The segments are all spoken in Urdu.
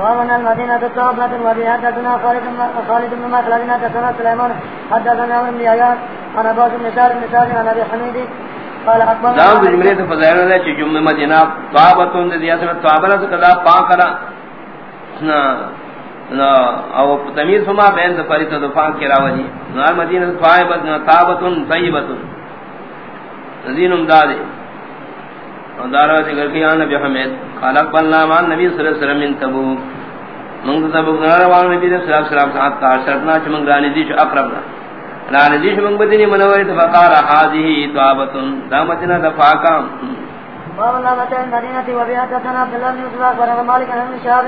ومن المدينة الطابلة الطابة وبهدتنا خالد بن مخلد حدثنا سليمان حدثنا عمرو بن عياض، عن عباس بن سالم بن سالم عن ابي حميد قال اخبرنا دام جملے تو فضائل ہے کہ جملہ مدینہ طابۃ دیا سے طابہ سے کدا پاک کرا نا نا، او تمیز فما بین فرید دفاع کی راوی نار مدینہ طائبۃ طابۃ طیبۃ دین امداد اور دارا ذکر کیا نبی حمید. خلق بلنا مان نبی صلی اللہ علیہ وسلم من تبو. من تبو روان نبی صلی اللہ علیہ وسلم ساتھ شرطنا چمن گرانی دیش اقربنا رانی دیش من بدنی منوری تفقار حاضی طابتن دامتنا دفاقا باب متى المدينة وبيعتنا عبد الله بن يوسف ورغم مالك عن شهاب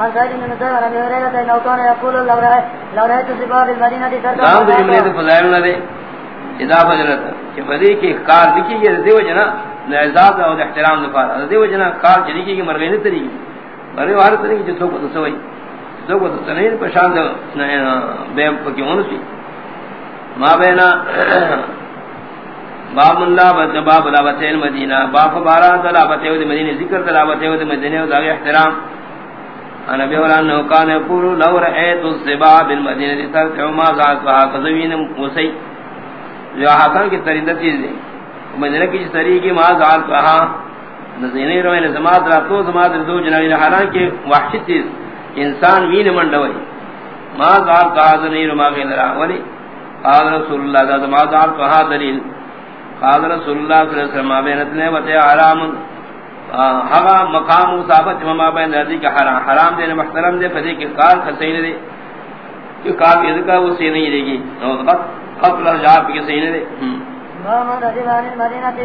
عن سعيد بن مسيب عن ابي هريرة انه كان يقول لو رأيت لو رأيت سباب المدينة تركب دام جملے تو فضائل نہ دے. اضافہ جنت. کہ بدی کی کار دکھی یہ دیو جنا. نعزاد اور احترام دفار دیو جنا کار چلی کی مر گئی تری مرے وار تری جو تو کو سوئی تو کو تنین پشان دے بے کی ہون سی ما بینا باب اللہ بد، باب لا بتین مدینہ باب بارہ تلا بتے مدینے ذکر تلا بتے مدینے دا احترام. انا بیوران نو کان یقول، لو رأیت الزبا بالمدینہ ترتع ما ذات وها قذوین موسی جو حسن کی طریقہ چیز ہے مدینہ کی طریقہ کی ما ذات وها نزینے روے زماد را تو زماد دو جناوی حالان کے وحشی چیز، انسان وین منڈوئی۔ ما ذات کہا زنیر ما غیر را ولی۔ قال رسول اللہ ذات ما ذات وها دلیل۔ قال رسول اللہ صلی اللہ علیہ وسلم بینت نے وتے حرام۔ ہوا مقام ثابت ما بین رضی کا حرام حرام دے، محترم دے فدی کے کار کسین دے۔ کہ کار یہ کا وہ سی نہیں رہے گی۔ قتل جاب کے سین دے باب رضي عن المدينة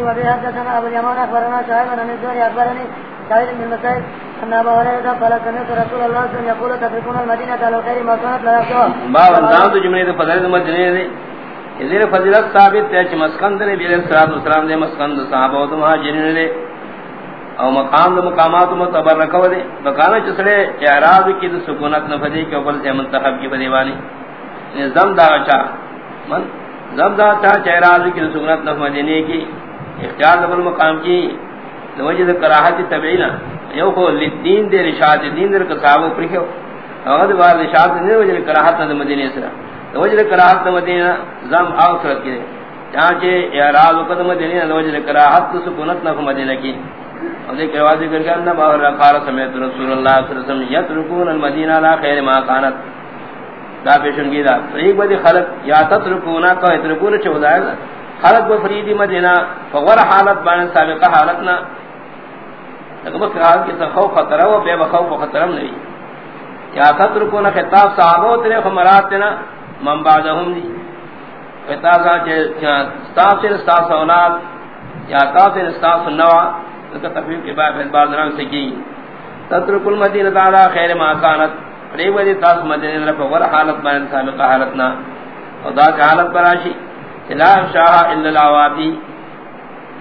أبو أخبرنا شعيب عن الزهري أخبرني سعيد بن أن أبا هريرة قال سمعت رسول الله صلى الله عليه وسلم يقول تتركون المدينة على ما كانت لا باب اندام تو ثابت ہے کہ مسکن دے الصلوۃ والسلام دے مسکن صحابہ مہاجرین دے او مقام دے مقامات دے بکانا چسڑے اعراض کی سکونت نفدی کے اوپر سے منتخب کی، بدیوانی. دا چا من زم دا چا اعراض کی دے سکونت نفدی کی، اختیار دے مقام کی وجہ کراہت تبعینا۔ یو کو لدین دے رشاد دین دے کتابو پرکھو او دے بعد رشاد دے وجہ کراہت دے مدینے سے وجہ کراہت مدینہ زم او سرت کی جہاں چانچے اعراض قدم مدینے وجہ کراہت سکونت نف مدینہ کی۔ اور ایک روایت ذکر کہ ان باہر قال سمعت رسول اللہ صلی اللہ علیہ وسلم، یترکون المدینہ لا خیر ما كانت دا پیشن کی دا ایک بدی خلق، یا تترکون کا یترکون چودائے خلق و فریدی مدینہ، فغور حالت بان سابقہ حالتنا لیکن بس حالت کی خوف خطرہ و بے بخوف خطرم نہیں یا تترکون خطاب صحابہ تیرے خمرات تینا من بعدهم دی. خطاب صحابہ ستاف سے ستاف اولاد یا تاف سے ستاف نوع. کا تفہیم کے بعد پھر بعض سے کی تترک المدینہ تعالی خیر ما کانت. ریو دی تاس مدینہ رفع ور حالت بین سابقہ حالتنا. خدا کی حالت براشی لا شاہ الا العوابی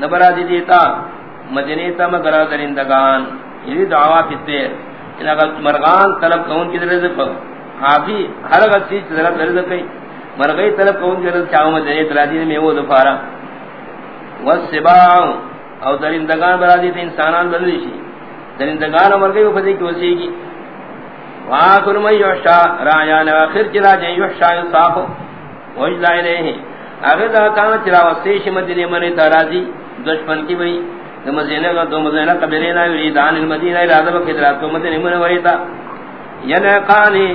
نبرا دی دیتا مدینہ تا مگر درندگان یہ یعنی دعوا فتیر ان یعنی اگر مرغان طلب کون کی رزق. پر حافی ہر وقت چیز طلب رزق کئی مرغی طلب کون کی رزق چاہو مدینہ تلادین میں وہ دفارا والسباع. او درندگان برادی تے انسانان بدلی شی درندگان عمر گئی وفدی کی وسی کی وآخر من یحشا، رایان آخر چلا جن یحشا انصافو وجلا الیہ. آخر دا کانا چلا وسیش مدینی منی تارازی دشمن کی بئی مزینہ کا دو مزینہ قبلینا یریدان المدینہ ارادہ بکدرات کو مدینی من وریتا ینقانی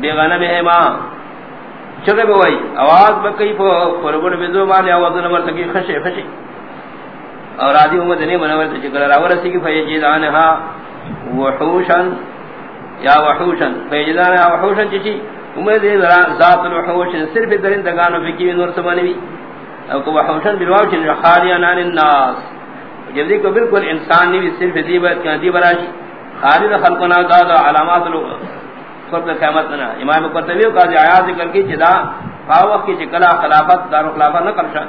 بغنمہما چگے بوائی آواز بکئی پو فرگوڑ بزو مالی آواز نمر تکی خشے خشے. اور آدھی امت نہیں منور سے چکر راورسی کی فیجیدانہا. وحوشن یا وحوشن. فیجیدانہا وحوشن چیچی امت دے ذات الوحوشن. صرف درندگانو فکی نور سمانوی او کو وحوشن بالواوشن خالیان عن الناس. جب دیکھو بالکل انسان نہیں صرف دیبت کیا دی براشی خالد خلقنا دادا علامات فرد قیمت نا امام قرطبیو کا آیات ذکر کی جدا فاوق کی چکلا خلافت، دار خلافت نقل شان.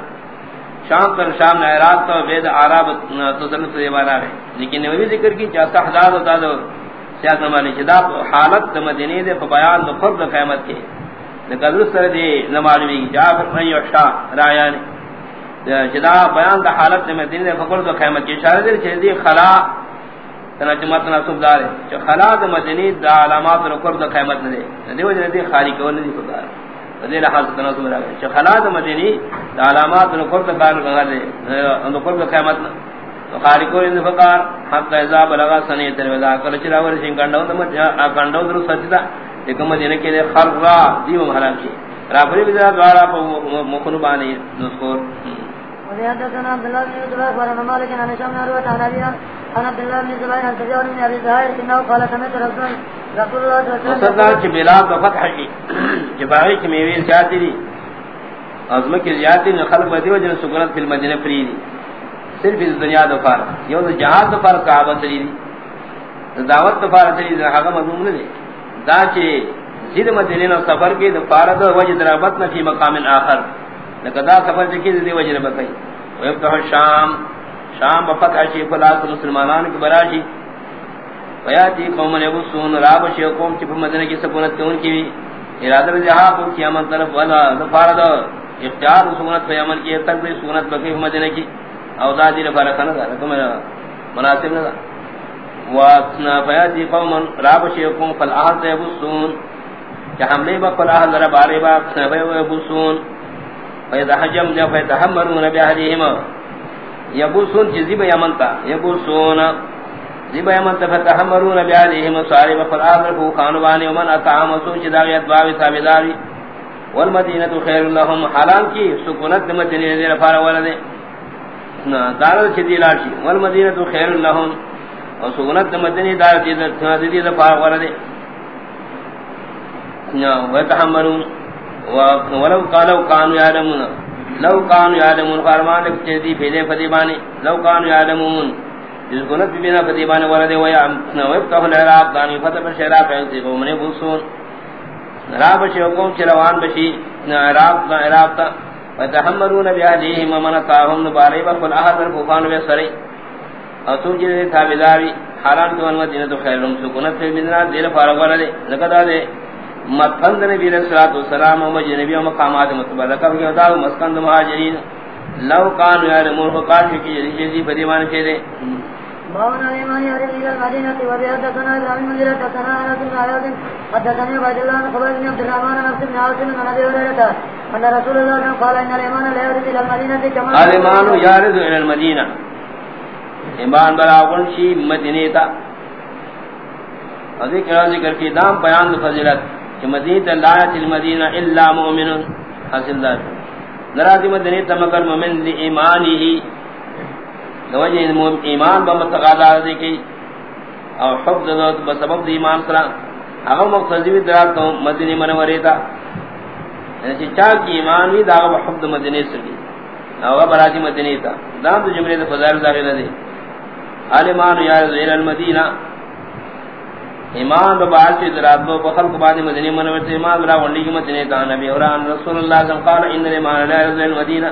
شام پر شام نعرات تو بید عرب تسلط سے بارا ہے. لیکن نبی ذکر کی چاہتا حضاد ہوتا دو سیاست نمانی چدا حالت مدینی دے فبیان دو فرد قیمت کے۔ لکہ سر دی نمالوی کی جعفر من یحشا رایان۔ چدا بیان دا حالت مدینی دے فقر دو قیمت کی اشارہ دے چھے دی خلا تنچ متنا سب دار چ خلاص مدنی دا علامات رکر دا قیمت نے دے دیو جنے دی خالی کول نہیں خدا دے لحاظ تنا سب دار چ خلاص مدنی دا علامات رکر دا کار لگا دے ان کو دا قیمت تو کول نہیں فقار حق اذا بلغا سنی تر ودا کر چرا ور سین گنڈو دم گنڈو در سچدا ایک مدینے کے خرا دیو مہران کی۔ رافری بدا دوارا مخنبانی نسکور وحدثنا عبد الله بن زبير قال مالك عن هشام بن عروه عن ابي عن عبد الله بن زبير عن سجار بن ابي زهير انه قال سمعت رسول رسول الله صلى الله عليه وسلم وصدر کہ بلاد فتح کی جبائی کی میوی زیادتی دی۔ عظم کی زیادتی خلق بدی وجہ سکونت فی المدینہ فری دی صرف اس دنیا دفار یہ تو جہاد دفار صحابہ تری دی. دعوت دفار تری دی. حقا مضموم نے دا چے زید مدینہ سفر کی دفار دا وجہ درابت نہ فی مقام آخر. لقد سفر جکی دی وجہ نے بتائی ويفتح الشام شام. بفتح شی فلاس مسلمانان کی براشی ویاتی قوم یبسون راب شی قوم چپ مدینہ کی سکونت کے ان کی بھی ارادہ جہاں کو کیا طرف والا ظفار دا اختیار سکونت پہ عمل کی تک بھی سکونت بکی مدینہ کی. او دا دی لفارہ کھانا دا تو مناسب نہ واتنا فیاتی قوم راب شی قوم فلاس یبسون. کہ حملے با فلاس رب آرے با یبسون. فیدہ حجم جا فیدہ حمرون بی بیہدیہم یبوسون چیزی با یمن تا یبوسون زیبا یمن تا فتحمرون بیہدیہم ساری بفر آخر کو خانوانی ومن اتعام سون چی داغیت باوی تابداری. والمدینت خیر اللہم حالان کی؟ سکونت مدینی دیر فارا ولدے دارد چی دیلاشی والمدینت خیر اللہم اور سکونت مدینی دارد دیر فارا ولدے ویتحمرون ولو قالوا كانوا يعلمون لو كانوا يعلمون فرمان لك فدي فدي باني لو كانوا يعلمون جس گنت بنا فدي باني ورد ويا ويفتح العراق داني فتح الشراق ينسي قومني بوسون۔ راب شوقوم چروان بشي عراق دا عراق تا۔ وتحمرون بأهليهم ومن طاهم نباري بقل أحد الفوفان بسري اصول جنة تابداري حالان تو انوات جنة خير لهم سكونت في المدنات دير فارغ ورده لقد آده مدفند نبی علیہ الصلوۃ والسلام و نبی و مقامات متبرہ کر کے دا مسکن مہاجرین۔ لو کان یار مور کو کاش کی جی جی بدیمان کے دے۔ باونا ایمان یار الى المدینہ و بیعتنا ابراہیم منزل تکنا انس بن عیاض حدثني عبد الله بن خبر بن عبد الرحمن بن عبد عاصم بن ابي هريره ان رسول الله قال ان الايمان لا يرد الى المدینہ كما الايمان يرد الى المدینہ ایمان براون شی مدینے تا ذکر ذکر کی دام بیان فضیلت کہ مدینہ لا تل مدینہ الا مؤمن. حاصل دار نراضی مدینہ تمکر مومن دی ایمانی ہی دوجہ ایمان بمتقاضا دی کی او حب ذات بسبب دی ایمان سرا. اگر مقتضی درات تو مدینہ منورے تا یعنی چا کی ایمان وی دا حب مدینہ سری او براتی مدینہ تا. دام تو جملے فضائل داخل دے عالمان یا زیر المدینہ. ایمان با باعث ادرات با بخل کو بعد مدینہ منورت ایمان برا ونڈی کی مدینہ تا. نبی اور ان رسول اللہ صلی اللہ علیہ وسلم قال ان ایمان لا یرضی المدینہ.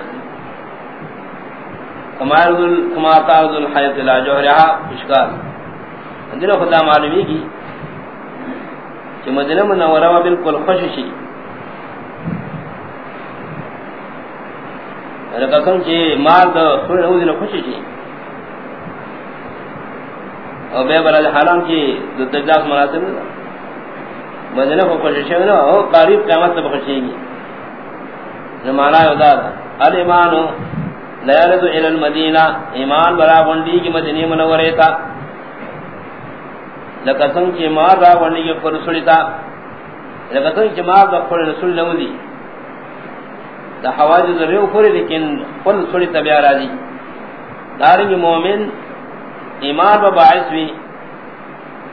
کمال کما تعرض الحیات لا جوہرها اشکال اندر خدا معلومی کی کہ مدینہ منورہ بالکل خوش شی. خوششی رقم چی مال دا سوڑ نوزی خوششی او بے برا حالان کی دو تجلاس مناسب ہے مدینہ کو کوشش ہے نا او قریب قیامت تک خوشی گی زمانہ یودا الایمان لا يرد الى المدینہ ایمان برا گنڈی کی مدینہ منورے تا لکسن کی مار را گنڈی کی پر رسول تا لکسن کی مار دا پر رسول نو دی دا حواجز ریو پر لیکن پر رسول تا بیا راضی. دارنگ مومن ایمان و باعث بھی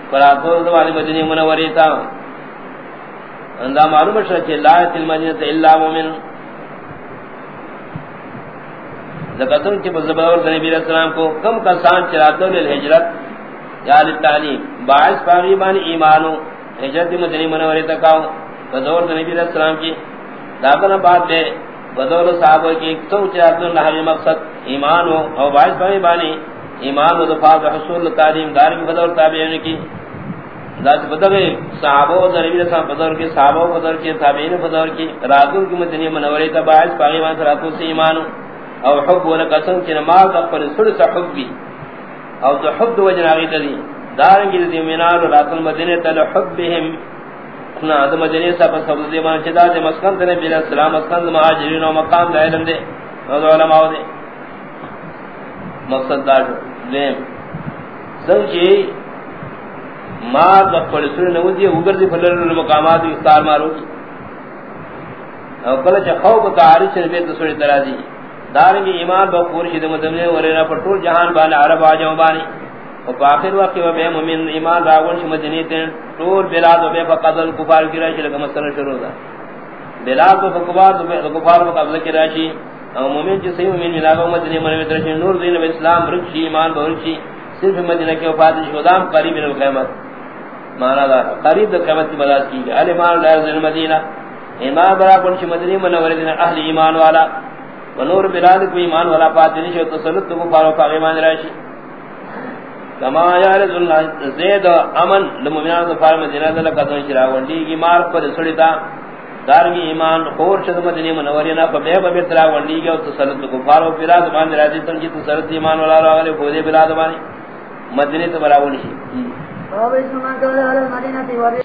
فراتور دو والی مدینی منوری تا. اندہ معلوم شرح چھے لا یتل مدینت اللہ مومن. لکتن چھے بزبور نبی علیہ السلام کو کم کسان چراتو لیل حجرت یا لتعلیم باعث پاغیبان ایمانو. حجرت مدینی منوری تکاو بزور نبی علیہ السلام کی. دابنا بات دے. بدور صحابہ کی کم چراتو لحوی مقصد ایمانو او باعث پاغیبانی ایمان و دفاع حصول تعلیم دار کی بدر تابعین کی۔ ذات بدر صحابہ و نبی علیہ السلام بدر کے صحابہ و بدر کے تابعین بدر کی۔ راتوں کی مدینہ منورے تا باعث پاگی وہاں راتوں سے ایمان ہو۔ او حب و قسم کہ نماز پر سڑ سا حب بھی۔ او تو حب وجہ اگے تھی دارنگی دی منار رات المدینہ تل حبهم نا د مدینہ صاحب سبب دی مان چدا دے مسکن تے نبی السلام مسکن مہاجرین و مقام دے علم دے او علماء دے مقصد دا دیم سنجی ما بخل سر نو دی اوگر دی فلر مقامات اختار مارو او کله چ خوف تعالی سے بیت سوری درازی دارنگی ایمان بخور شد مدمنے ورنا پٹول جہان بالا عرب آجاؤ بانی اور آخر وقت وہ بے مومن ایمان راغون ش مدنی تے طول بلاد و بے فقدل کفار کی راشی لگا مسئلہ شروع دا بلاد و کفار و کفار و قبضہ کی راشی او مومن جو صحیح مومن ملا ملاگا مدنی منوی ترشی نور دین و اسلام رکشی ایمان بہرشی صرف مدینہ کے وفات شدام قریب من القیمت مانا دا قریب دا قیمت کی بلاس کی گئی علی مان لائر زن مدینہ ایمان برا کنشی مدنی منوی دین اہل ایمان والا. و نور بلاد کو ایمان والا پاتنی شو تسلط کو کفار و قاقیمان راشی کما یارز اللہ زید امن لمؤمنان دفار مدینہ دل قدن شرا ونڈی کی مار پر سڑتا دارمی ایمان خور شد مدینہ منورینا فبے بے ترا ونڈی کے تسلط کفار و فراد مان راضی تن کی تسلط ایمان والا راغلے کھودے بلاد بانی مدینہ تو براونی